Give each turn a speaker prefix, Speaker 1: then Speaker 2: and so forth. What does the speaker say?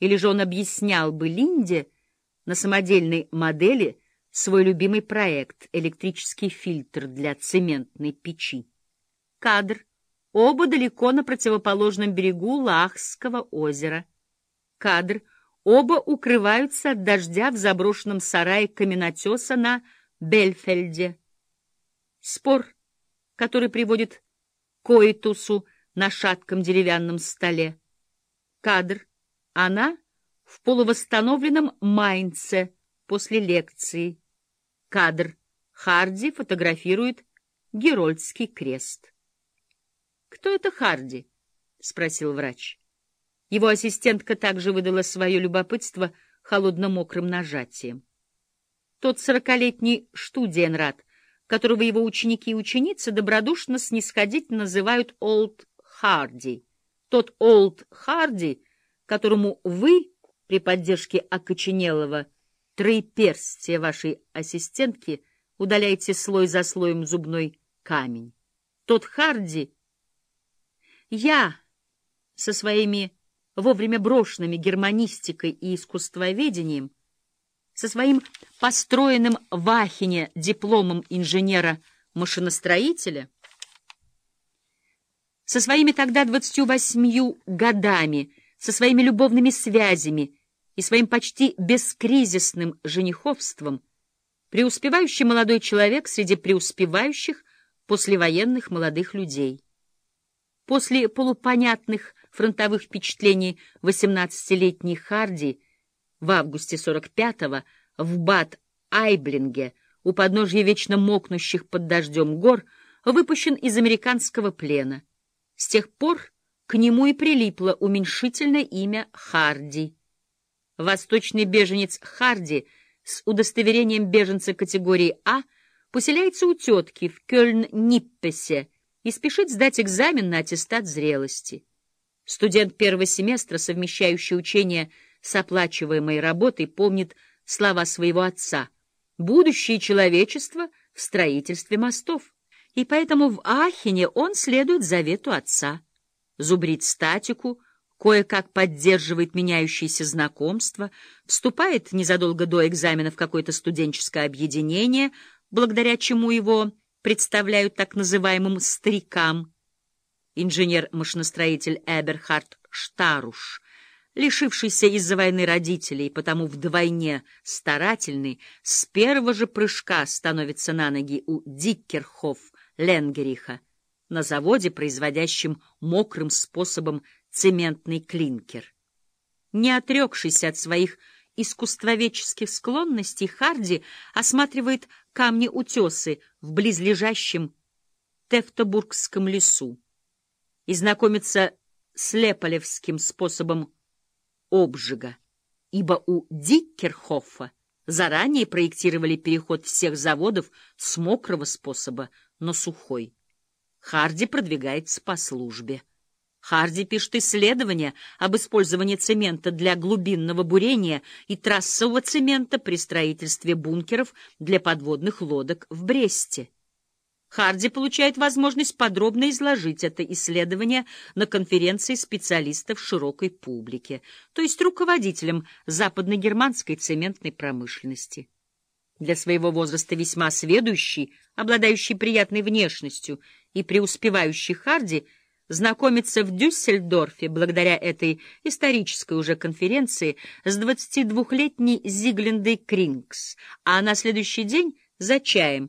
Speaker 1: Или же он объяснял бы Линде на самодельной модели свой любимый проект — электрический фильтр для цементной печи. Кадр. Оба далеко на противоположном берегу Лахского озера. Кадр. Оба укрываются от дождя в заброшенном сарае каменотеса на Бельфельде. Спор, который приводит к коитусу на шатком деревянном столе. Кадр. Она в полувосстановленном Майнце после лекции. Кадр. Харди фотографирует Герольдский крест. «Кто это Харди?» — спросил врач. Его ассистентка также выдала свое любопытство холодно-мокрым нажатием. Тот сорокалетний Штудиенрат, которого его ученики и ученицы добродушно снисходительно называют Олд Харди. Тот Олд Харди, которому вы при поддержке окоченелого троеперстия вашей ассистентки удаляете слой за слоем зубной камень. Тот Харди... Я со своими вовремя брошенными германистикой и искусствоведением, со своим построенным в Ахене дипломом инженера-машиностроителя, со своими тогда 28 годами, со своими любовными связями и своим почти бескризисным жениховством, преуспевающий молодой человек среди преуспевающих послевоенных молодых людей. После полупонятных фронтовых впечатлений 18-летней Харди в августе 45-го в Бад-Айблинге у подножья вечно мокнущих под дождем гор выпущен из американского плена. С тех пор к нему и прилипло уменьшительное имя Харди. Восточный беженец Харди с удостоверением беженца категории А поселяется у тетки в Кёльн-Ниппесе и спешит сдать экзамен на аттестат зрелости. Студент первого семестра, совмещающий учение с оплачиваемой работой, помнит слова своего отца «Будущее человечества в строительстве мостов» и поэтому в Ахене он следует завету отца. Зубрит статику, кое-как поддерживает меняющиеся знакомства, вступает незадолго до экзамена в какое-то студенческое объединение, благодаря чему его представляют так называемым «старикам». Инженер-машиностроитель Эберхард Штаруш, лишившийся из-за войны родителей, потому вдвойне старательный, с первого же прыжка становится на ноги у Диккерхоф Ленгериха на заводе, производящем мокрым способом цементный клинкер. Не отрекшийся от своих искусствоведческих склонностей, Харди осматривает камни-утесы в близлежащем Тевтобургском лесу и знакомится с леполевским способом обжига, ибо у Диккерхофа заранее проектировали переход всех заводов с мокрого способа на сухой. Харди продвигается по службе. Харди пишет исследования об использовании цемента для глубинного бурения и трассового цемента при строительстве бункеров для подводных лодок в Бресте. Харди получает возможность подробно изложить это исследование на конференции специалистов широкой публике, то есть руководителям западно-германской цементной промышленности. Для своего возраста весьма сведущий, обладающий приятной внешностью и преуспевающий Харди знакомится в Дюссельдорфе благодаря этой исторической уже конференции с 22-летней Зиглендой Крингс, а на следующий день за чаем